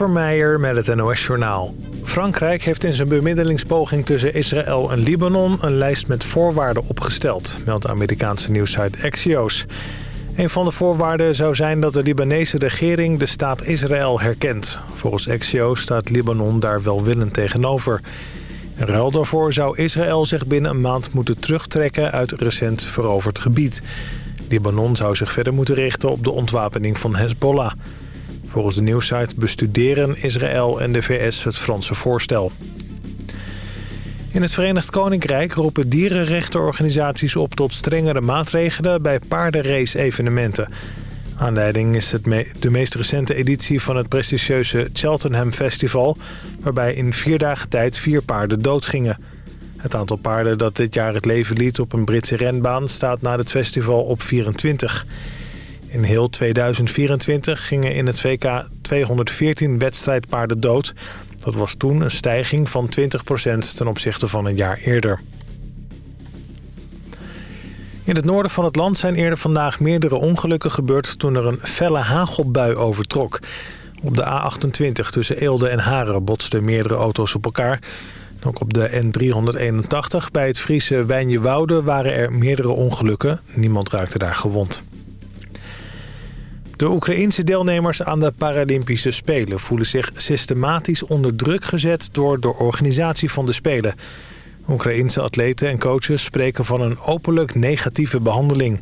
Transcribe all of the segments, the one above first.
Vermeijer met het NOS-journaal. Frankrijk heeft in zijn bemiddelingspoging tussen Israël en Libanon... een lijst met voorwaarden opgesteld, meldt de Amerikaanse nieuwsite Axios. Een van de voorwaarden zou zijn dat de Libanese regering de staat Israël herkent. Volgens Axios staat Libanon daar welwillend tegenover. In ruil daarvoor zou Israël zich binnen een maand moeten terugtrekken uit recent veroverd gebied. Libanon zou zich verder moeten richten op de ontwapening van Hezbollah... Volgens de nieuwsite bestuderen Israël en de VS het Franse voorstel. In het Verenigd Koninkrijk roepen dierenrechtenorganisaties op tot strengere maatregelen bij paardenrace-evenementen. Aanleiding is het de meest recente editie van het prestigieuze Cheltenham Festival... waarbij in vier dagen tijd vier paarden doodgingen. Het aantal paarden dat dit jaar het leven liet op een Britse renbaan staat na het festival op 24. In heel 2024 gingen in het VK 214 wedstrijdpaarden dood. Dat was toen een stijging van 20% ten opzichte van een jaar eerder. In het noorden van het land zijn eerder vandaag meerdere ongelukken gebeurd... toen er een felle hagelbui overtrok. Op de A28 tussen Eelde en Haren botsten meerdere auto's op elkaar. Ook op de N381 bij het Friese Wijnjewoude waren er meerdere ongelukken. Niemand raakte daar gewond. De Oekraïense deelnemers aan de Paralympische Spelen voelen zich systematisch onder druk gezet door de organisatie van de Spelen. Oekraïense atleten en coaches spreken van een openlijk negatieve behandeling.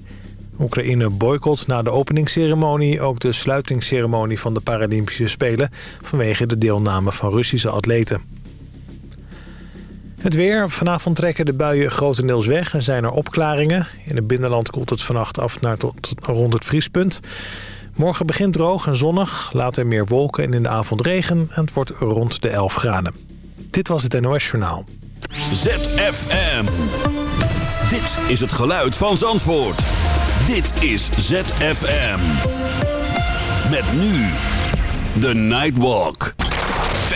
Oekraïne boycott na de openingsceremonie ook de sluitingsceremonie van de Paralympische Spelen vanwege de deelname van Russische atleten. Het weer. Vanavond trekken de buien grotendeels weg en zijn er opklaringen. In het binnenland koelt het vannacht af naar tot rond het vriespunt. Morgen begint droog en zonnig, later meer wolken en in de avond regen... en het wordt rond de 11 graden. Dit was het NOS Journaal. ZFM. Dit is het geluid van Zandvoort. Dit is ZFM. Met nu The Nightwalk.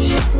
Yeah.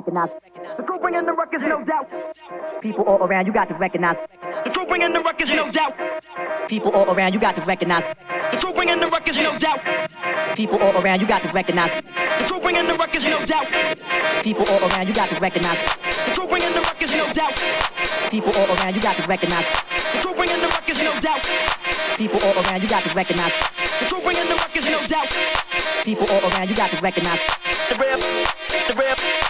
recognize. The crew bringing the records, no doubt. People all around, you got to recognize. The crew bringing the records, no doubt. People all around, you got to recognize. The crew bringing the records, no doubt. People all around, you got to recognize. The crew bringing the records, no doubt. People all around, you got to recognize. The crew bringing the records, no doubt. People all around, you got to recognize. The crew bringing the records, no doubt. People all around, you got to recognize. The crew bringing the records, no doubt. People all around, you got to recognize. The rap, the rap.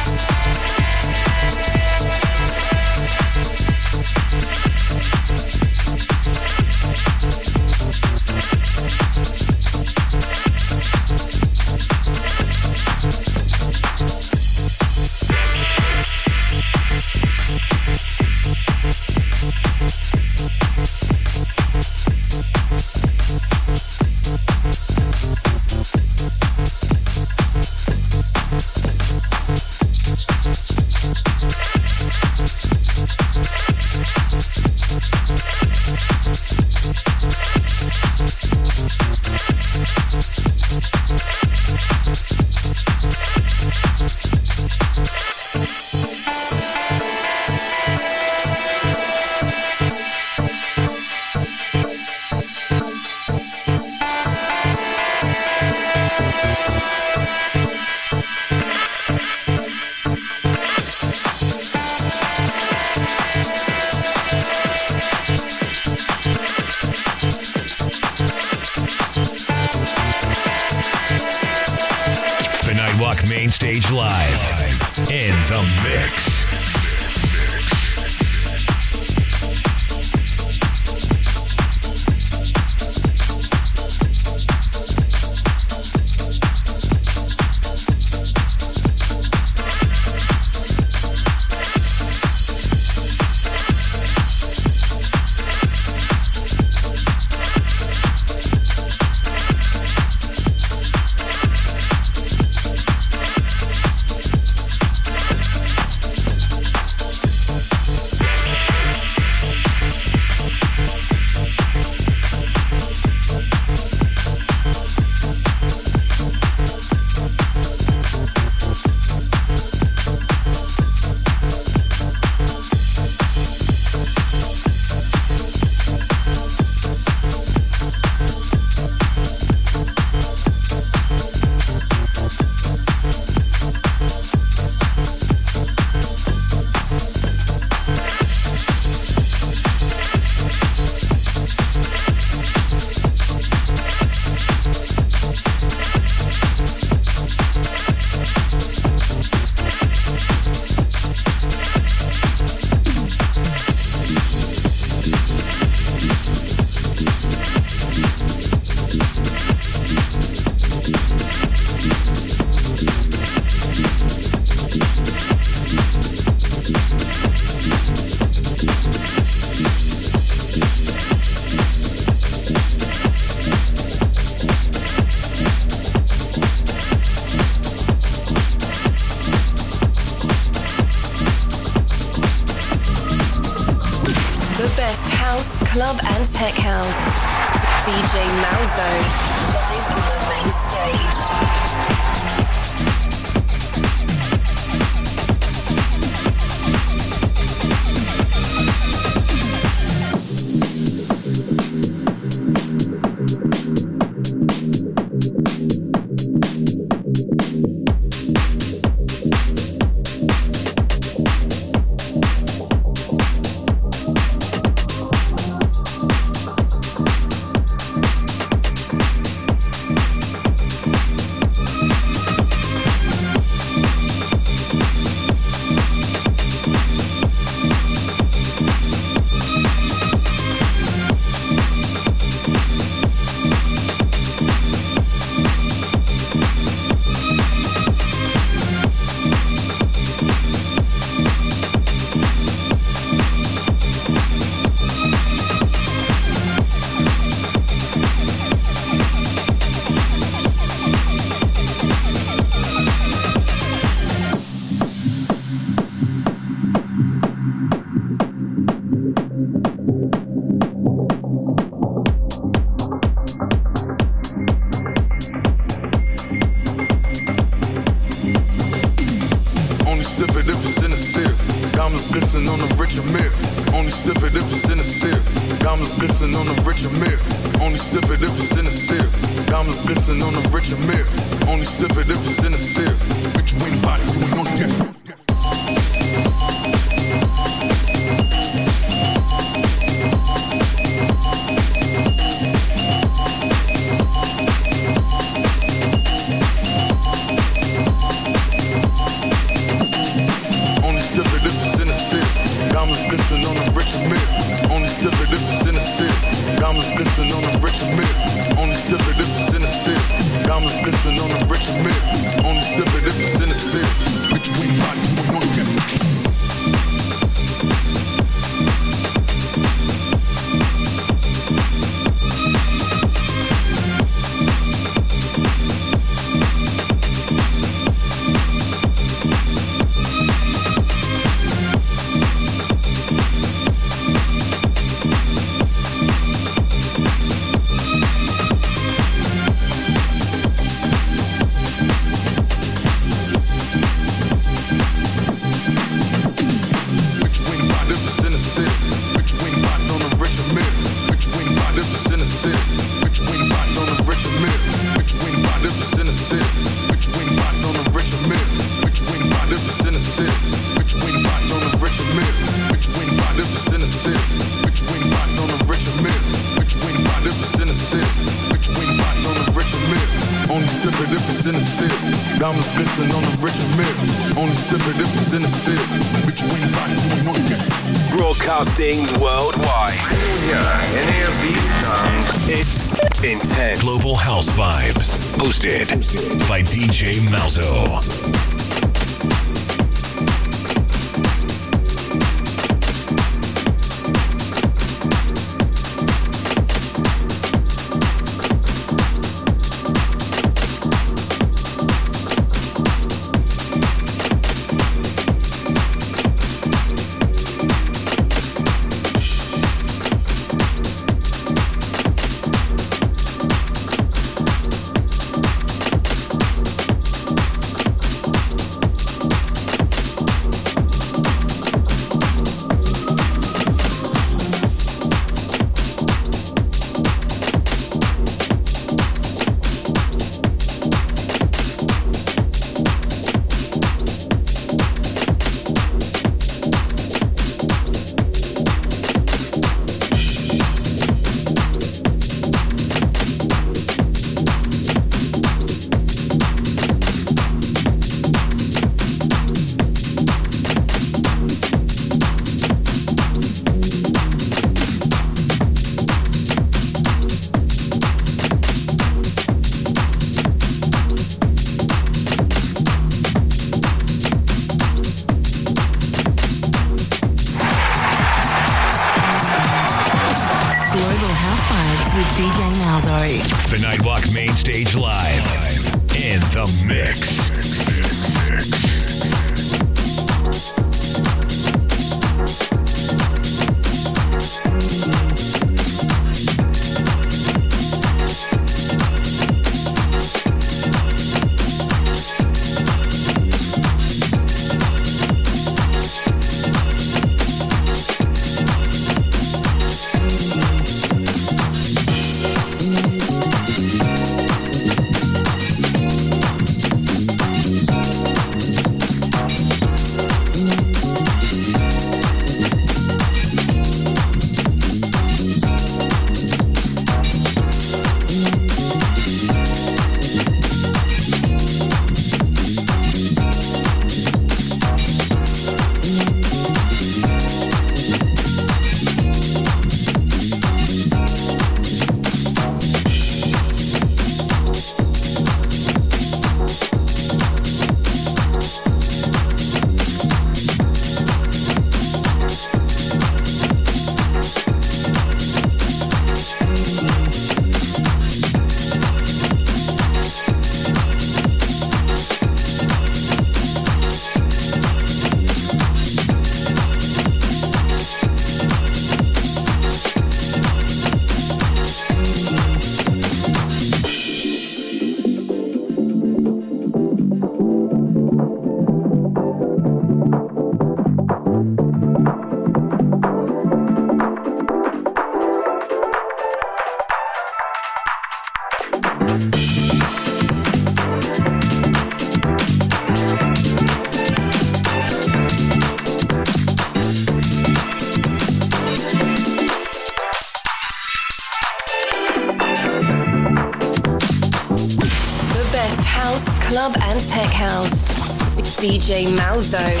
DJ.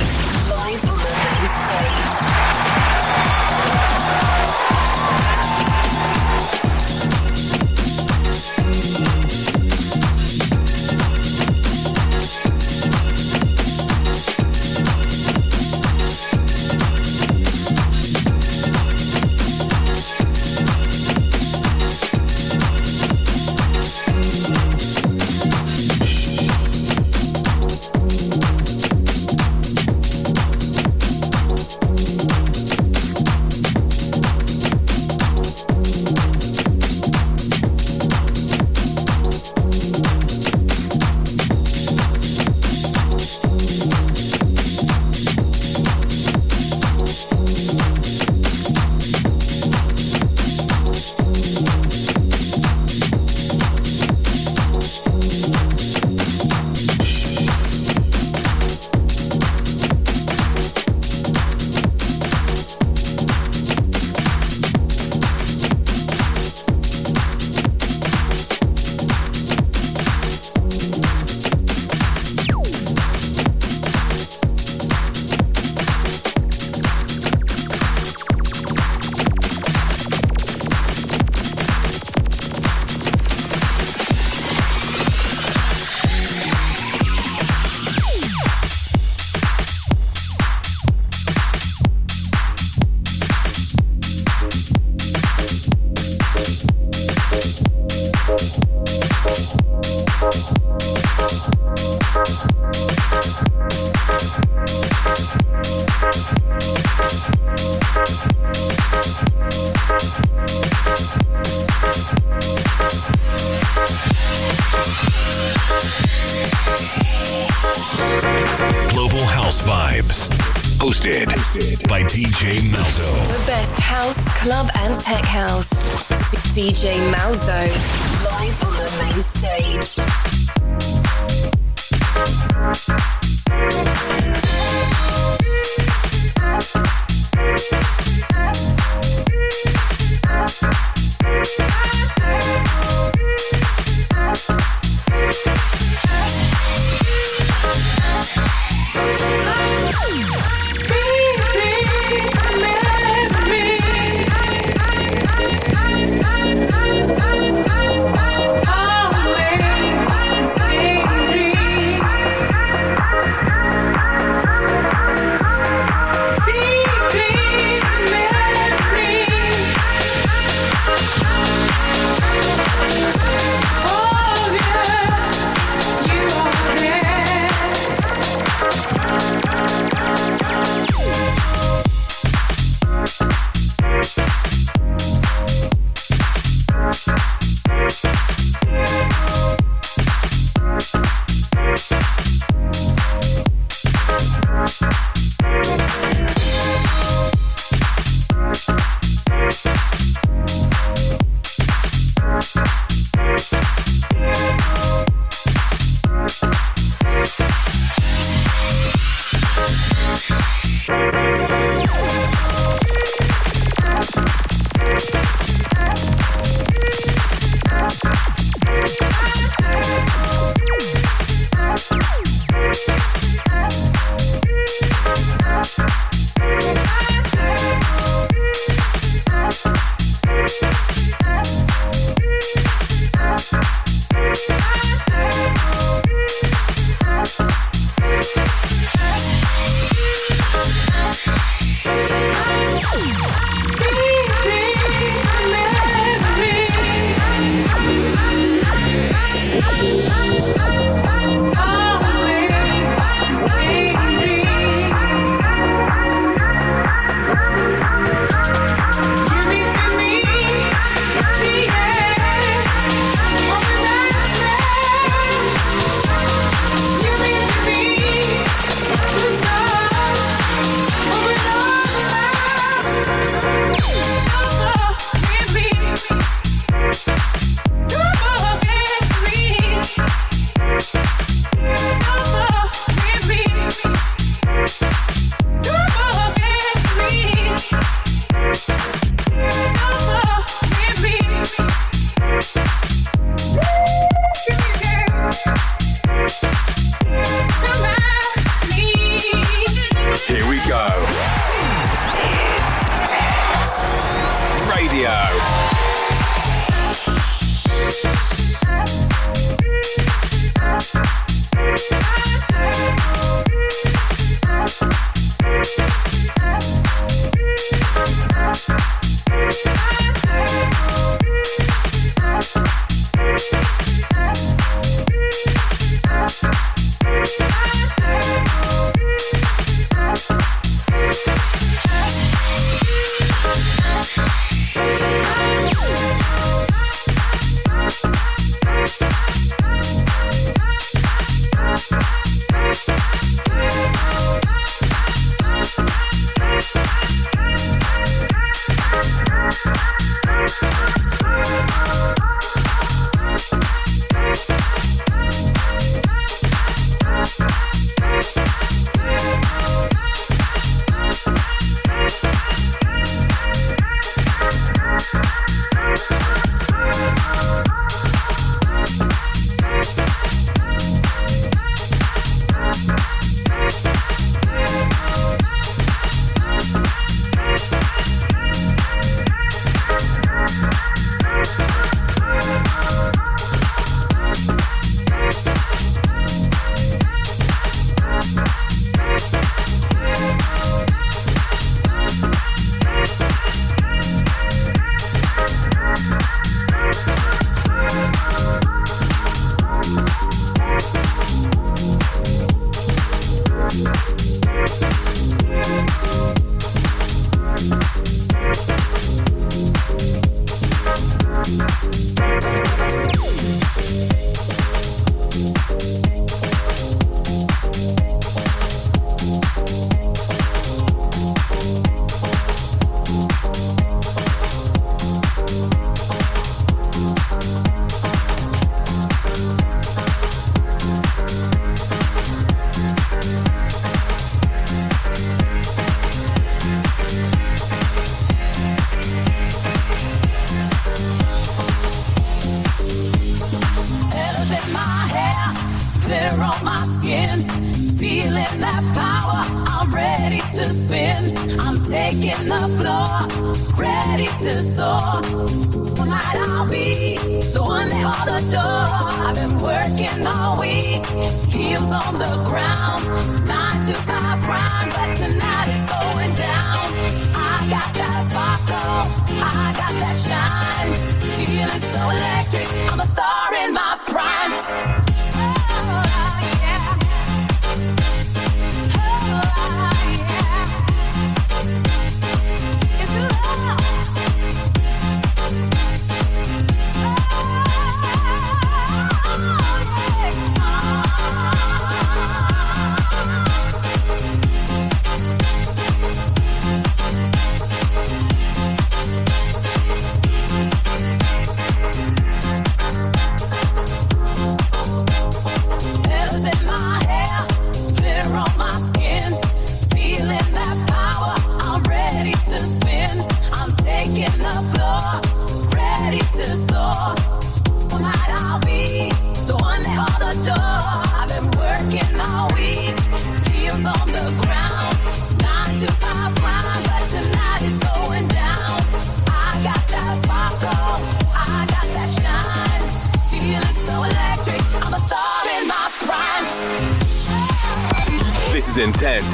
Is Intense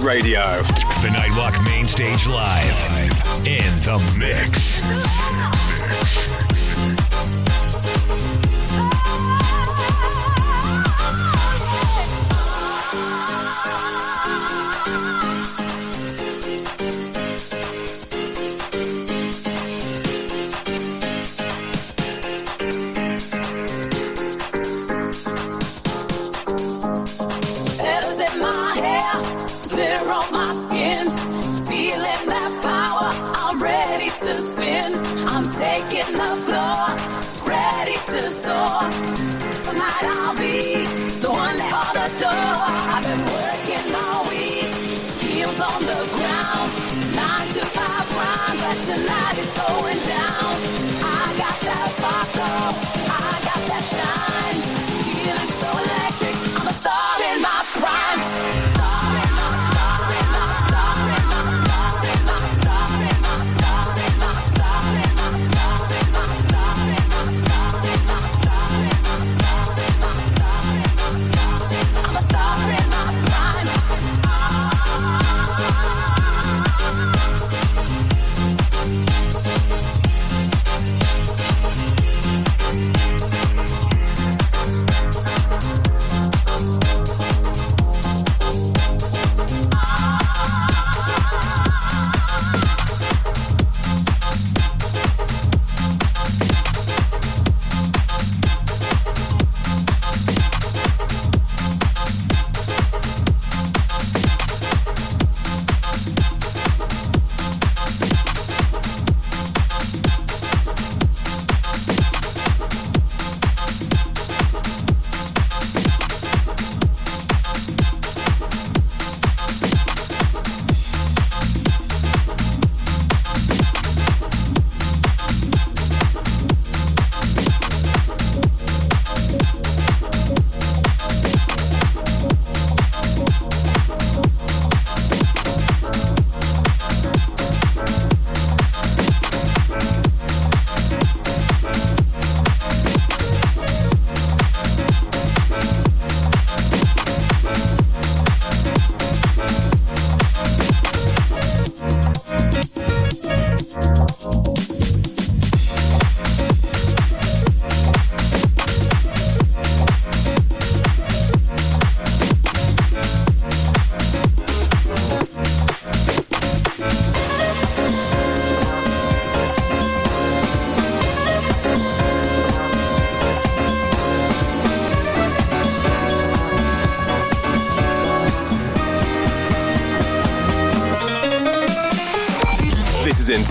Radio. The Nightwalk Main Stage Live. In the mix.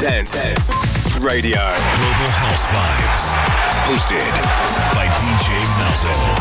Intense, Radio. Global House Vibes. Hosted by DJ Malzo.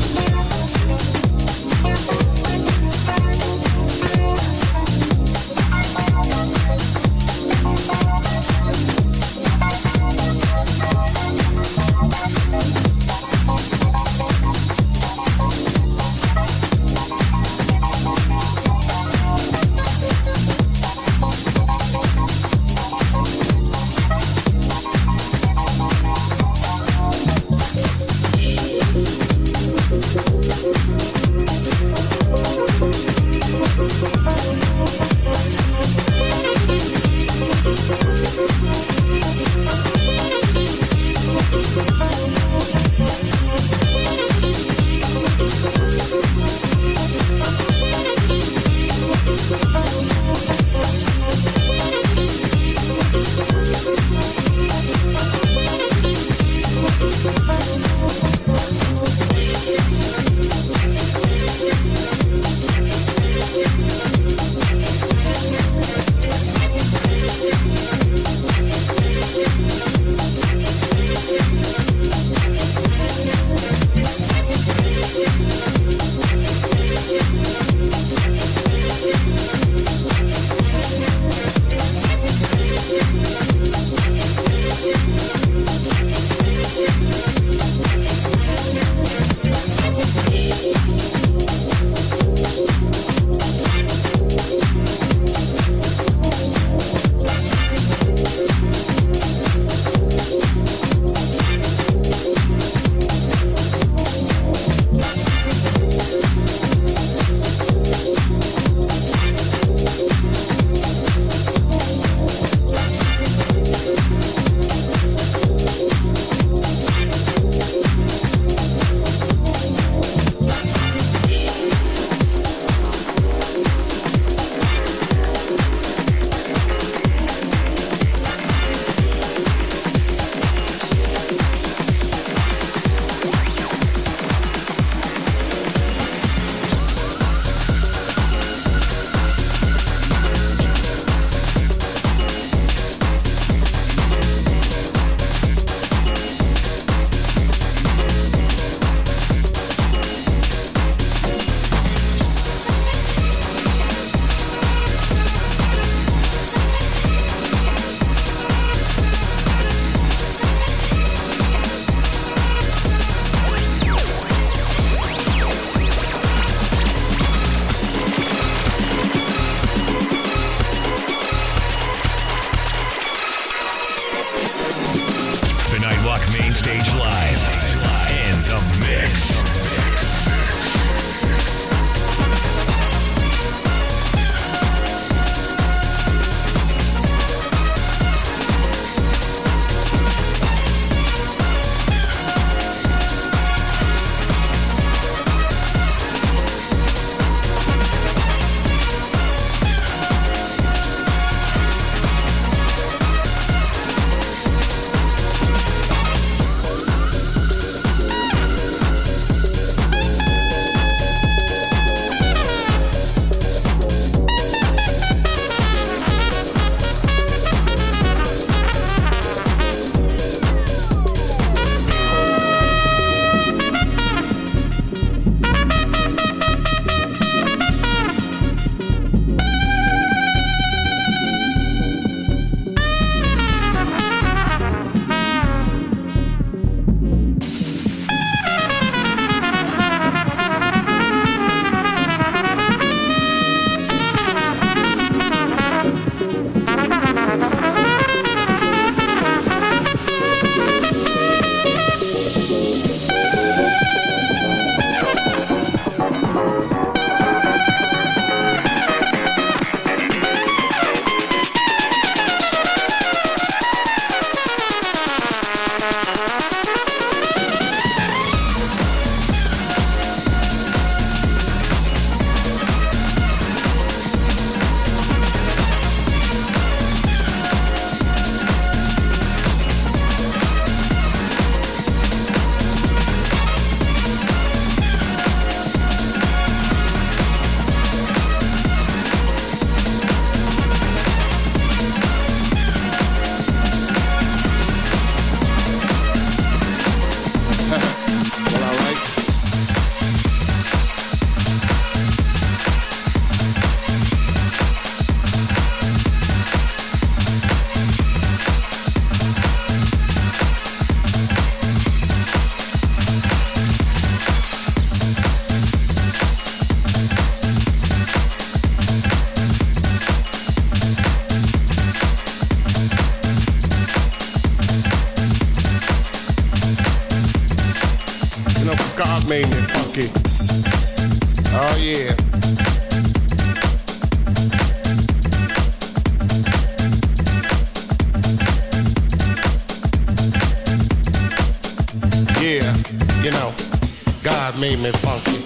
Funky.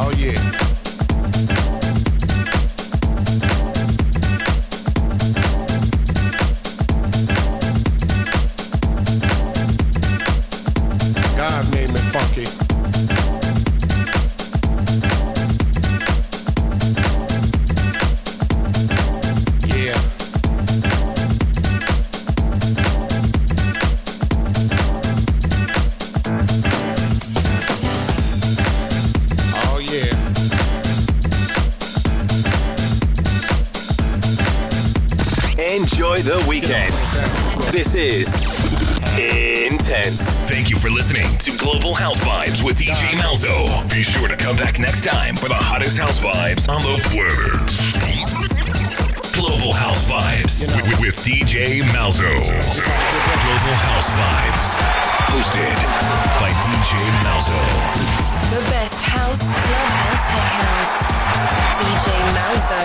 Oh yeah. DJ Malzo. Be sure to come back next time for the hottest house vibes on the planet. Global House Vibes with, with DJ Malzo. Global House Vibes. Hosted by DJ Malzo. The best house, club, and tech house. DJ Malzo.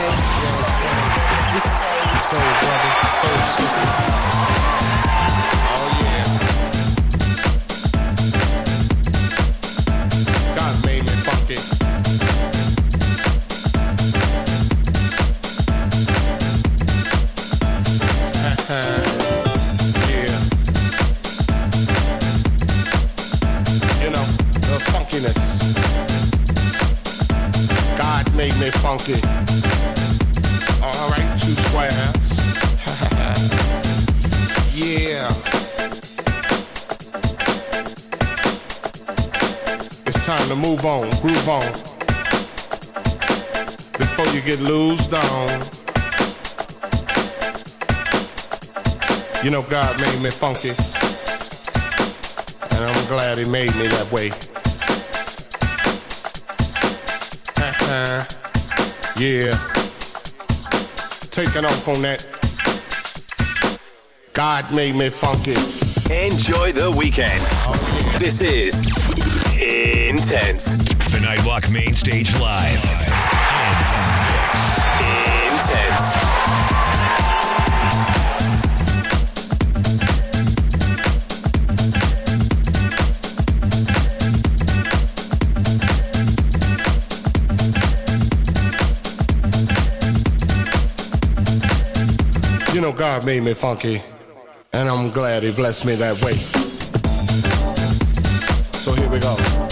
Soul brothers, soul sisters. Move on, groove on. Before you get loosed on. You know, God made me funky. And I'm glad He made me that way. Uh-huh. yeah. Taking off on that. God made me funky. Enjoy the weekend. Oh, this is Intense. The Nightwalk Main Stage Live. Intense. You know, God made me funky, and I'm glad He blessed me that way. So here we go.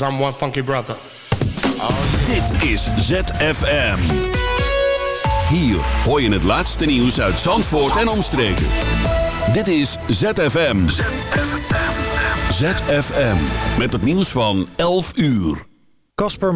Cause I'm one funky brother. Dit is ZFM. Hier hoor je het laatste nieuws uit Zandvoort en omstreken. Dit is ZFM. ZFM. Met het nieuws van 11 uur. Casper